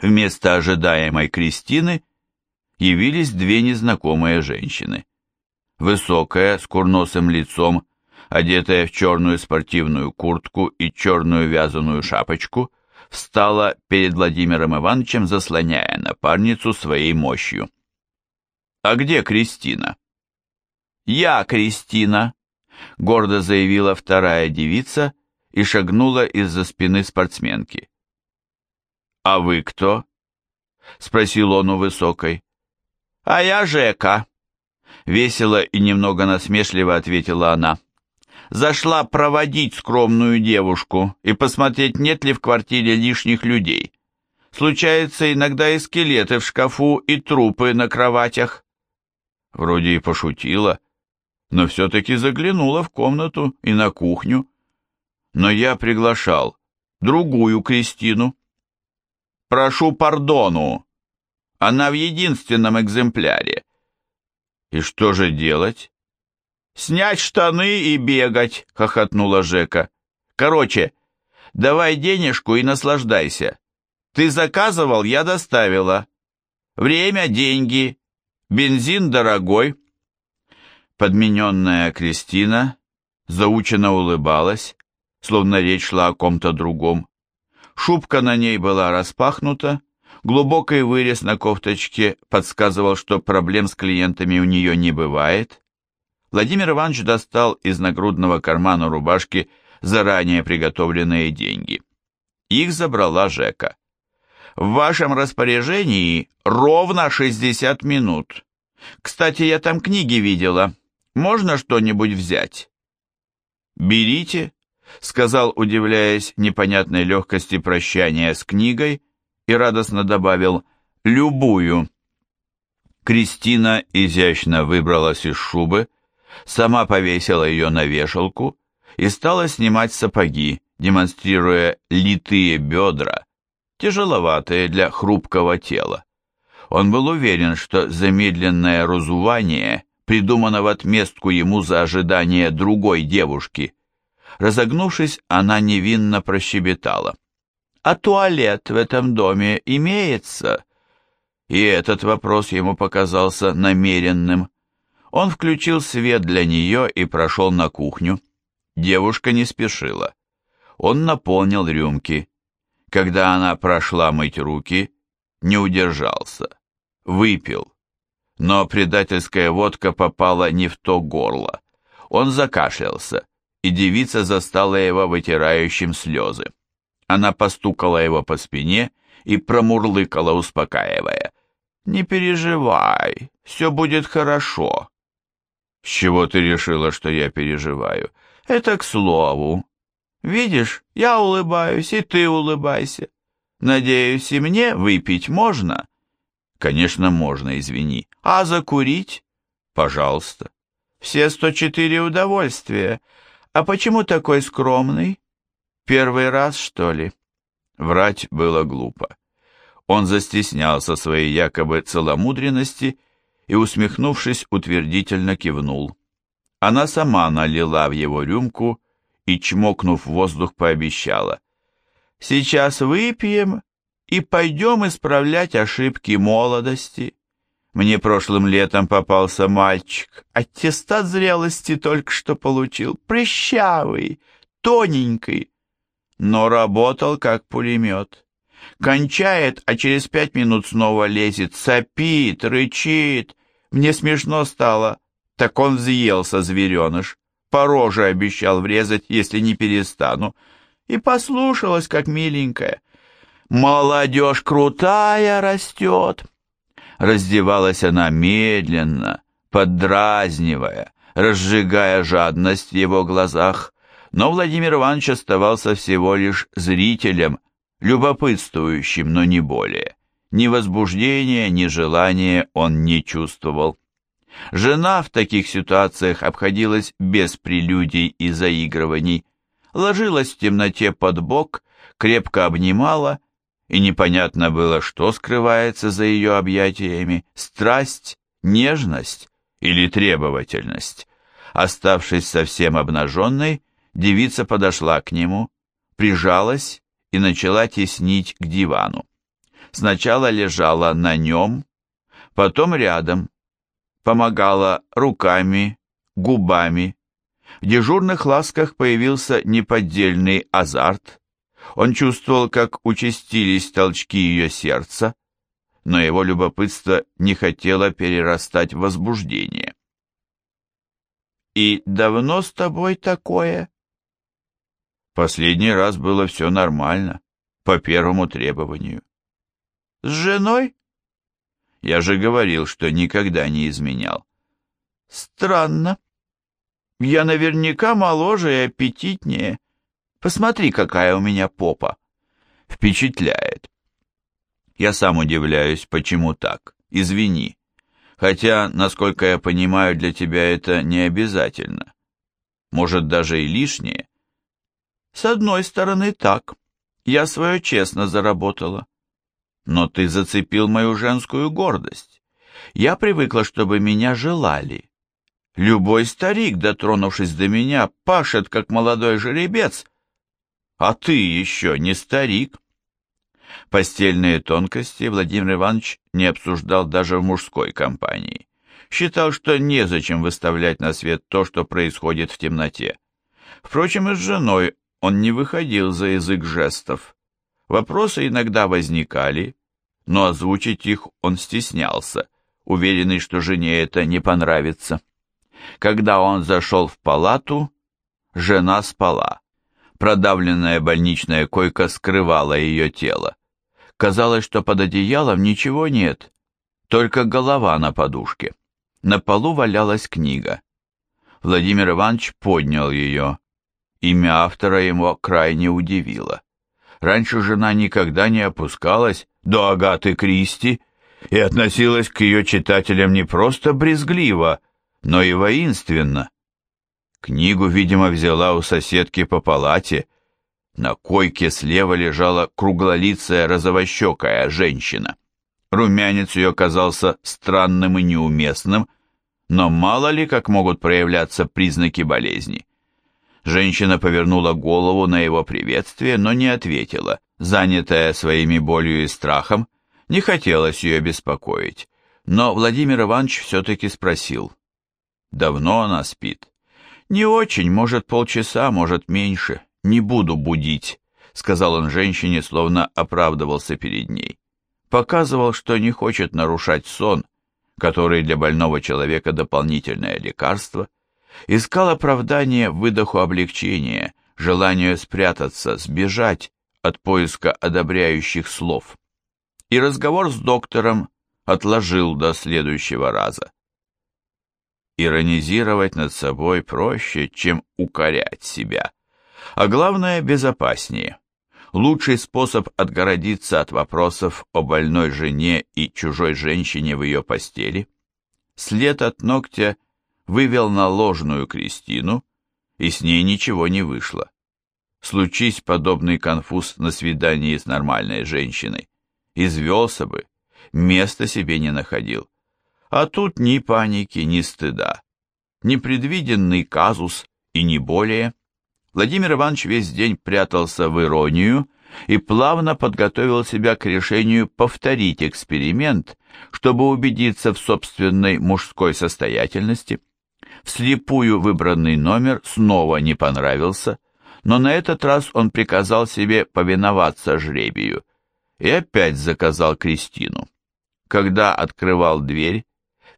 Вместо ожидаемой Кристины явились две незнакомые женщины. Высокая, с курносым лицом, одетая в черную спортивную куртку и черную вязаную шапочку, встала перед Владимиром Ивановичем, заслоняя напарницу своей мощью. «А где Кристина?» «Я Кристина», — гордо заявила вторая девица и шагнула из-за спины спортсменки. «А вы кто?» — спросил он у высокой. «А я Жека», — весело и немного насмешливо ответила она зашла проводить скромную девушку и посмотреть, нет ли в квартире лишних людей. Случается иногда и скелеты в шкафу, и трупы на кроватях. Вроде и пошутила, но все-таки заглянула в комнату и на кухню. Но я приглашал другую Кристину. Прошу пардону, она в единственном экземпляре. И что же делать? «Снять штаны и бегать!» — хохотнула Жека. «Короче, давай денежку и наслаждайся. Ты заказывал, я доставила. Время — деньги, бензин дорогой». Подмененная Кристина заученно улыбалась, словно речь шла о ком-то другом. Шубка на ней была распахнута, глубокий вырез на кофточке подсказывал, что проблем с клиентами у нее не бывает, Владимир Иванович достал из нагрудного кармана рубашки заранее приготовленные деньги. Их забрала Жека. «В вашем распоряжении ровно 60 минут. Кстати, я там книги видела. Можно что-нибудь взять?» «Берите», — сказал, удивляясь непонятной легкости прощания с книгой, и радостно добавил «любую». Кристина изящно выбралась из шубы, сама повесила ее на вешалку и стала снимать сапоги, демонстрируя литые бедра, тяжеловатые для хрупкого тела. Он был уверен, что замедленное разувание придумано в отместку ему за ожидание другой девушки. Разогнувшись, она невинно прощебетала. «А туалет в этом доме имеется?» И этот вопрос ему показался намеренным. Он включил свет для нее и прошел на кухню. Девушка не спешила. Он наполнил рюмки. Когда она прошла мыть руки, не удержался. Выпил. Но предательская водка попала не в то горло. Он закашлялся, и девица застала его вытирающим слезы. Она постукала его по спине и промурлыкала, успокаивая. «Не переживай, все будет хорошо. «С чего ты решила, что я переживаю?» «Это к слову. Видишь, я улыбаюсь, и ты улыбайся. Надеюсь, и мне выпить можно?» «Конечно, можно, извини. А закурить?» «Пожалуйста». «Все сто четыре удовольствия. А почему такой скромный? Первый раз, что ли?» Врать было глупо. Он застеснялся своей якобы целомудренности и, усмехнувшись, утвердительно кивнул. Она сама налила в его рюмку и, чмокнув воздух, пообещала. «Сейчас выпьем и пойдем исправлять ошибки молодости. Мне прошлым летом попался мальчик, аттестат зрелости только что получил, прыщавый, тоненький, но работал как пулемет. Кончает, а через пять минут снова лезет, сопит, рычит, мне смешно стало. Так он взъелся, звереныш. По роже обещал врезать, если не перестану. И послушалась, как миленькая. «Молодежь крутая растет!» Раздевалась она медленно, поддразнивая, разжигая жадность в его глазах. Но Владимир Иванович оставался всего лишь зрителем, любопытствующим, но не более. Ни возбуждения, ни желания он не чувствовал. Жена в таких ситуациях обходилась без прелюдий и заигрываний, ложилась в темноте под бок, крепко обнимала, и непонятно было, что скрывается за ее объятиями, страсть, нежность или требовательность. Оставшись совсем обнаженной, девица подошла к нему, прижалась и начала теснить к дивану. Сначала лежала на нем, потом рядом, помогала руками, губами. В дежурных ласках появился неподдельный азарт. Он чувствовал, как участились толчки ее сердца, но его любопытство не хотело перерастать в возбуждение. «И давно с тобой такое?» Последний раз было все нормально, по первому требованию. «С женой?» Я же говорил, что никогда не изменял. «Странно. Я наверняка моложе и аппетитнее. Посмотри, какая у меня попа. Впечатляет. Я сам удивляюсь, почему так. Извини. Хотя, насколько я понимаю, для тебя это не обязательно. Может, даже и лишнее. С одной стороны, так. Я свое честно заработала. Но ты зацепил мою женскую гордость. Я привыкла, чтобы меня желали. Любой старик, дотронувшись до меня, пашет, как молодой жеребец. А ты еще не старик. Постельные тонкости Владимир Иванович не обсуждал даже в мужской компании. Считал, что незачем выставлять на свет то, что происходит в темноте. Впрочем, и с женой он не выходил за язык жестов. Вопросы иногда возникали, но озвучить их он стеснялся, уверенный, что жене это не понравится. Когда он зашел в палату, жена спала. Продавленная больничная койка скрывала ее тело. Казалось, что под одеялом ничего нет, только голова на подушке. На полу валялась книга. Владимир Иванович поднял ее. Имя автора его крайне удивило. Раньше жена никогда не опускалась до Агаты Кристи и относилась к ее читателям не просто брезгливо, но и воинственно. Книгу, видимо, взяла у соседки по палате, на койке слева лежала круглолицая розовощекая женщина. Румянец ее казался странным и неуместным, но мало ли как могут проявляться признаки болезни. Женщина повернула голову на его приветствие, но не ответила. Занятая своими болью и страхом, не хотелось ее беспокоить. Но Владимир Иванович все-таки спросил. «Давно она спит?» «Не очень, может, полчаса, может, меньше не буду будить», — сказал он женщине, словно оправдывался перед ней. Показывал, что не хочет нарушать сон, который для больного человека дополнительное лекарство, искал оправдание выдоху облегчения, желанию спрятаться, сбежать от поиска одобряющих слов. И разговор с доктором отложил до следующего раза. Иронизировать над собой проще, чем укорять себя а главное безопаснее. Лучший способ отгородиться от вопросов о больной жене и чужой женщине в ее постели. След от ногтя вывел на ложную Кристину, и с ней ничего не вышло. Случись подобный конфуз на свидании с нормальной женщиной, извелся бы, места себе не находил. А тут ни паники, ни стыда, непредвиденный казус и не более. Владимир Иванович весь день прятался в иронию и плавно подготовил себя к решению повторить эксперимент, чтобы убедиться в собственной мужской состоятельности. Вслепую выбранный номер снова не понравился, но на этот раз он приказал себе повиноваться жребию и опять заказал Кристину. Когда открывал дверь,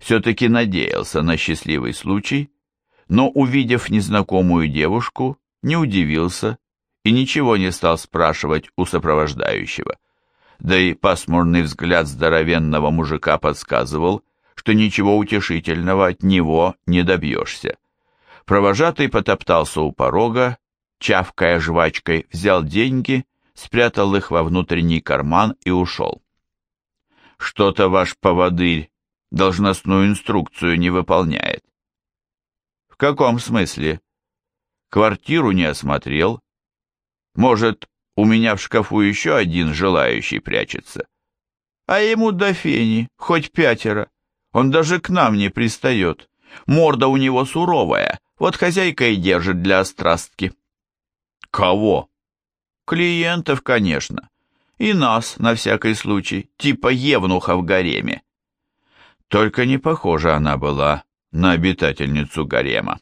все-таки надеялся на счастливый случай, но, увидев незнакомую девушку, не удивился и ничего не стал спрашивать у сопровождающего. Да и пасмурный взгляд здоровенного мужика подсказывал, что ничего утешительного от него не добьешься. Провожатый потоптался у порога, чавкая жвачкой, взял деньги, спрятал их во внутренний карман и ушел. «Что-то ваш поводырь должностную инструкцию не выполняет». «В каком смысле?» квартиру не осмотрел. Может, у меня в шкафу еще один желающий прячется. А ему до фени, хоть пятеро. Он даже к нам не пристает. Морда у него суровая, вот хозяйка и держит для острастки. Кого? Клиентов, конечно. И нас, на всякий случай, типа евнуха в гареме. Только не похожа она была на обитательницу гарема.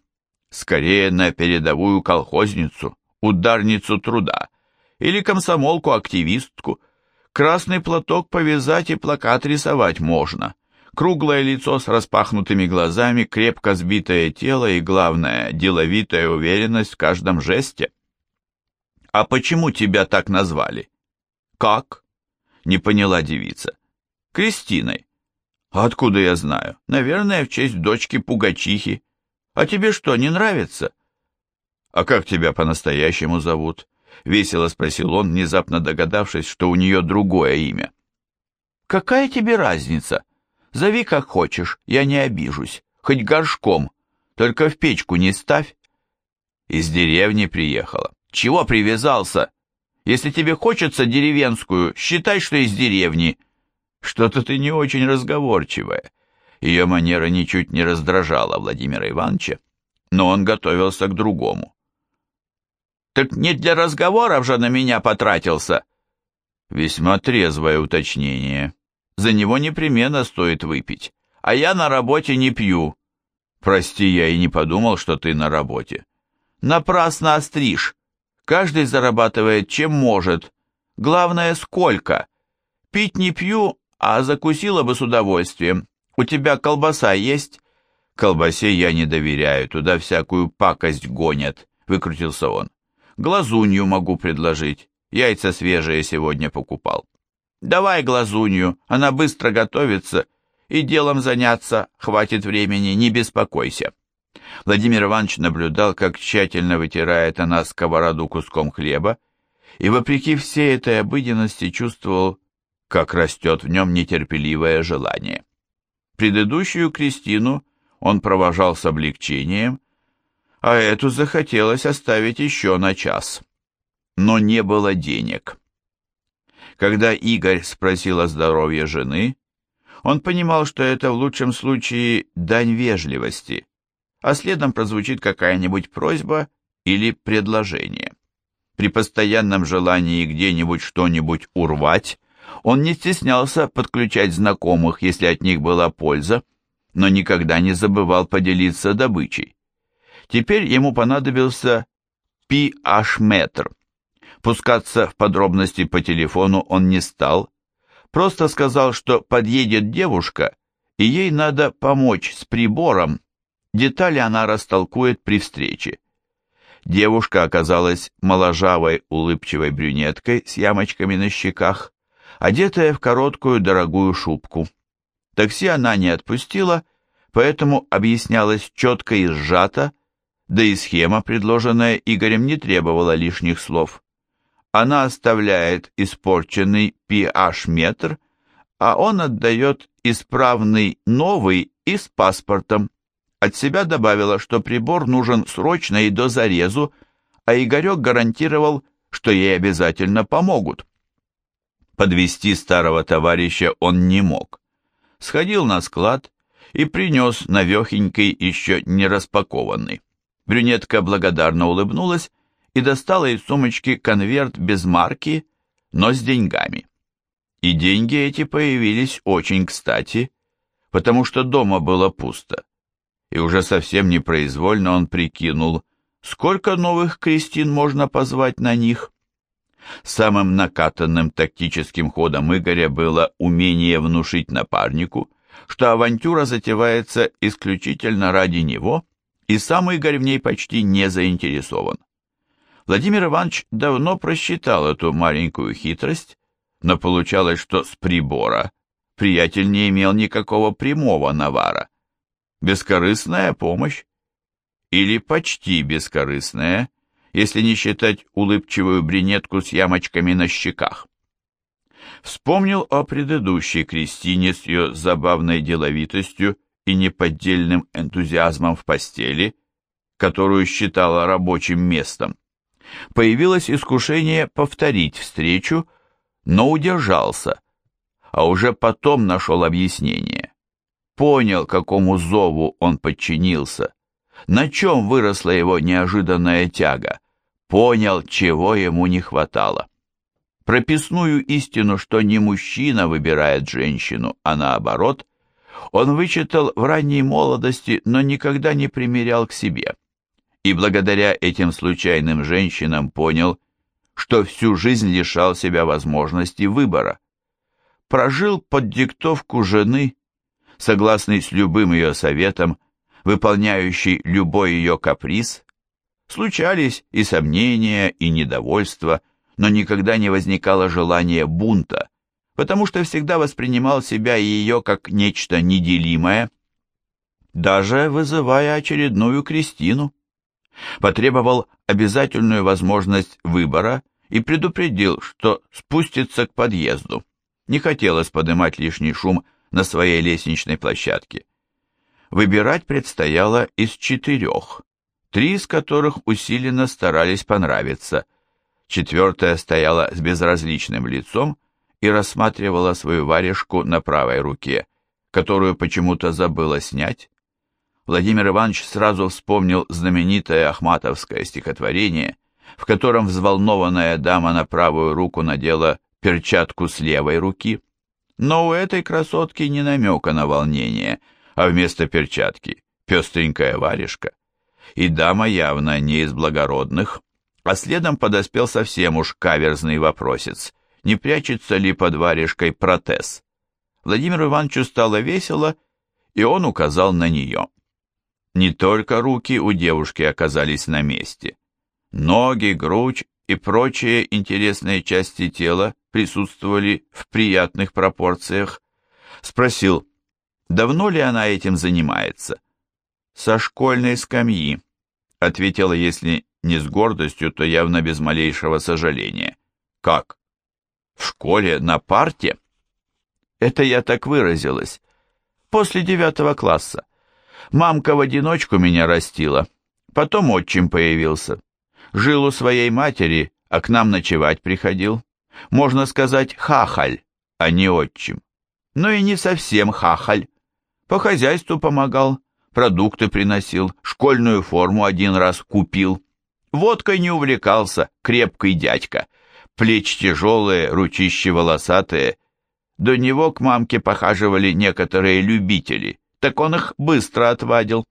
Скорее на передовую колхозницу, ударницу труда или комсомолку-активистку. Красный платок повязать и плакат рисовать можно. Круглое лицо с распахнутыми глазами, крепко сбитое тело и, главное, деловитая уверенность в каждом жесте. «А почему тебя так назвали?» «Как?» — не поняла девица. «Кристиной». «А откуда я знаю? Наверное, в честь дочки Пугачихи. А тебе что, не нравится?» «А как тебя по-настоящему зовут?» — весело спросил он, внезапно догадавшись, что у нее другое имя. «Какая тебе разница? Зови как хочешь, я не обижусь, хоть горшком, только в печку не ставь». Из деревни приехала. «Чего привязался? Если тебе хочется деревенскую, считай, что из деревни». «Что-то ты не очень разговорчивая». Ее манера ничуть не раздражала Владимира Ивановича, но он готовился к другому. «Так не для разговоров же на меня потратился!» Весьма трезвое уточнение. За него непременно стоит выпить. А я на работе не пью. Прости, я и не подумал, что ты на работе. Напрасно остришь. Каждый зарабатывает чем может. Главное, сколько. Пить не пью, а закусила бы с удовольствием. У тебя колбаса есть? Колбасе я не доверяю, туда всякую пакость гонят, выкрутился он. Глазунью могу предложить. Яйца свежие сегодня покупал. Давай глазунью, она быстро готовится, и делом заняться хватит времени, не беспокойся. Владимир Иванович наблюдал, как тщательно вытирает она сковороду куском хлеба, и вопреки всей этой обыденности чувствовал, как растет в нем нетерпеливое желание. Предыдущую Кристину он провожал с облегчением, а эту захотелось оставить еще на час. Но не было денег. Когда Игорь спросил о здоровье жены, он понимал, что это в лучшем случае дань вежливости, а следом прозвучит какая-нибудь просьба или предложение. При постоянном желании где-нибудь что-нибудь урвать, он не стеснялся подключать знакомых, если от них была польза, но никогда не забывал поделиться добычей. Теперь ему понадобился pH-метр, Пускаться в подробности по телефону он не стал, просто сказал, что подъедет девушка, и ей надо помочь с прибором, детали она растолкует при встрече. Девушка оказалась моложавой, улыбчивой брюнеткой с ямочками на щеках, одетая в короткую дорогую шубку. Такси она не отпустила, поэтому объяснялась четко и сжато, да и схема, предложенная Игорем, не требовала лишних слов она оставляет испорченный pH-метр, а он отдает исправный новый и с паспортом. От себя добавила, что прибор нужен срочно и до зарезу, а Игорек гарантировал, что ей обязательно помогут. Подвести старого товарища он не мог. Сходил на склад и принес навехенький, еще не распакованный. Брюнетка благодарно улыбнулась и достала из сумочки конверт без марки, но с деньгами. И деньги эти появились очень кстати, потому что дома было пусто. И уже совсем непроизвольно он прикинул, сколько новых крестин можно позвать на них. Самым накатанным тактическим ходом Игоря было умение внушить напарнику, что авантюра затевается исключительно ради него, и сам Игорь в ней почти не заинтересован. Владимир Иванович давно просчитал эту маленькую хитрость, но получалось, что с прибора приятель не имел никакого прямого навара. Бескорыстная помощь или почти бескорыстная, если не считать улыбчивую брюнетку с ямочками на щеках. Вспомнил о предыдущей Кристине с ее забавной деловитостью и неподдельным энтузиазмом в постели, которую считала рабочим местом появилось искушение повторить встречу, но удержался, а уже потом нашел объяснение. Понял, какому зову он подчинился, на чем выросла его неожиданная тяга, понял, чего ему не хватало. прописную истину, что не мужчина выбирает женщину, а наоборот, он вычитал в ранней молодости, но никогда не примерял к себе. И благодаря этим случайным женщинам понял, что всю жизнь лишал себя возможности выбора. Прожил под диктовку жены, согласный с любым ее советом, выполняющий любой ее каприз. Случались и сомнения, и недовольство, но никогда не возникало желания бунта, потому что всегда воспринимал себя и ее как нечто неделимое, даже вызывая очередную Кристину. Потребовал обязательную возможность выбора и предупредил, что спустится к подъезду. Не хотелось поднимать лишний шум на своей лестничной площадке. Выбирать предстояло из четырех, три из которых усиленно старались понравиться. Четвертая стояла с безразличным лицом и рассматривала свою варежку на правой руке, которую почему-то забыла снять. Владимир Иванович сразу вспомнил знаменитое ахматовское стихотворение, в котором взволнованная дама на правую руку надела перчатку с левой руки. Но у этой красотки не намека на волнение, а вместо перчатки пестренькая варежка. И дама явно не из благородных, а следом подоспел совсем уж каверзный вопросец, не прячется ли под варежкой протез. Владимиру Ивановичу стало весело, и он указал на нее. Не только руки у девушки оказались на месте. Ноги, грудь и прочие интересные части тела присутствовали в приятных пропорциях. Спросил, давно ли она этим занимается? Со школьной скамьи, ответила, если не с гордостью, то явно без малейшего сожаления. Как? В школе, на парте? Это я так выразилась. После девятого класса. Мамка в одиночку меня растила. Потом отчим появился. Жил у своей матери, а к нам ночевать приходил. Можно сказать, хахаль, а не отчим. Но и не совсем хахаль. По хозяйству помогал, продукты приносил, школьную форму один раз купил. Водкой не увлекался, крепкий дядька. Плечи тяжелые, ручищи волосатые. До него к мамке похаживали некоторые любители, так он их быстро отвадил.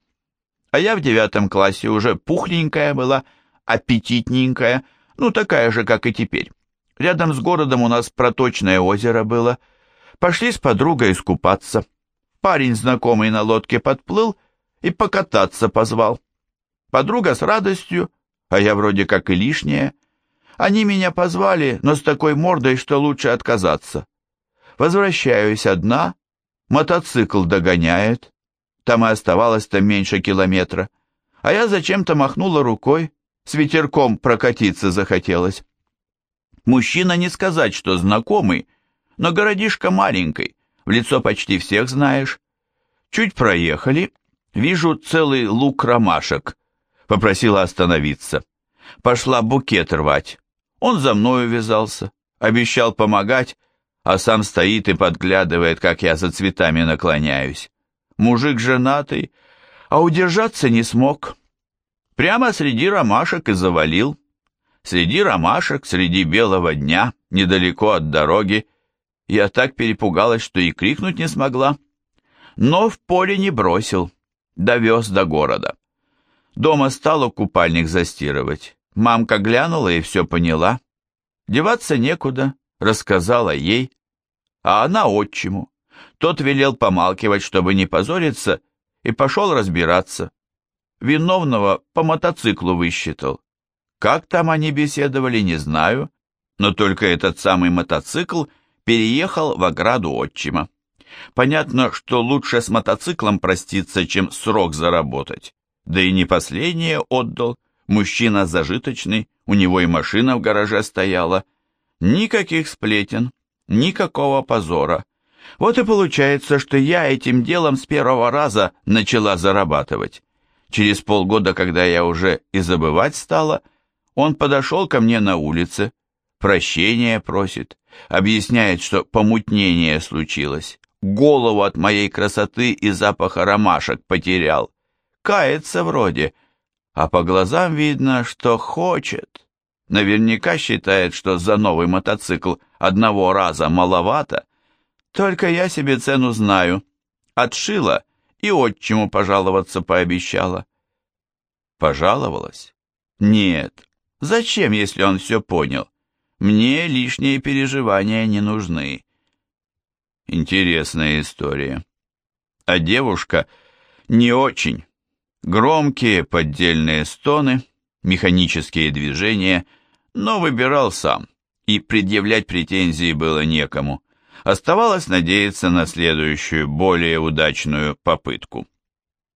А я в девятом классе уже пухленькая была, аппетитненькая, ну такая же, как и теперь. Рядом с городом у нас проточное озеро было. Пошли с подругой искупаться. Парень знакомый на лодке подплыл и покататься позвал. Подруга с радостью, а я вроде как и лишняя. Они меня позвали, но с такой мордой, что лучше отказаться. Возвращаюсь одна, мотоцикл догоняет. Там и оставалось-то меньше километра. А я зачем-то махнула рукой, с ветерком прокатиться захотелось. Мужчина не сказать, что знакомый, но городишко маленький, в лицо почти всех знаешь. Чуть проехали, вижу целый лук ромашек. Попросила остановиться. Пошла букет рвать. Он за мною вязался, обещал помогать, а сам стоит и подглядывает, как я за цветами наклоняюсь. Мужик женатый, а удержаться не смог. Прямо среди ромашек и завалил. Среди ромашек, среди белого дня, недалеко от дороги, я так перепугалась, что и крикнуть не смогла. Но в поле не бросил, довез до города. Дома стала купальник застирывать. Мамка глянула и все поняла. Деваться некуда, рассказала ей. А она отчиму. Тот велел помалкивать, чтобы не позориться, и пошел разбираться. Виновного по мотоциклу высчитал. Как там они беседовали, не знаю, но только этот самый мотоцикл переехал в ограду отчима. Понятно, что лучше с мотоциклом проститься, чем срок заработать. Да и не последнее отдал. Мужчина зажиточный, у него и машина в гараже стояла. Никаких сплетен, никакого позора. Вот и получается, что я этим делом с первого раза начала зарабатывать. Через полгода, когда я уже и забывать стала, он подошел ко мне на улице, прощения просит, объясняет, что помутнение случилось, голову от моей красоты и запаха ромашек потерял. Кается вроде, а по глазам видно, что хочет. Наверняка считает, что за новый мотоцикл одного раза маловато. Только я себе цену знаю. Отшила и отчиму пожаловаться пообещала. Пожаловалась? Нет. Зачем, если он все понял? Мне лишние переживания не нужны. Интересная история. А девушка не очень. Громкие поддельные стоны, механические движения, но выбирал сам, и предъявлять претензии было некому. Оставалось надеяться на следующую, более удачную попытку.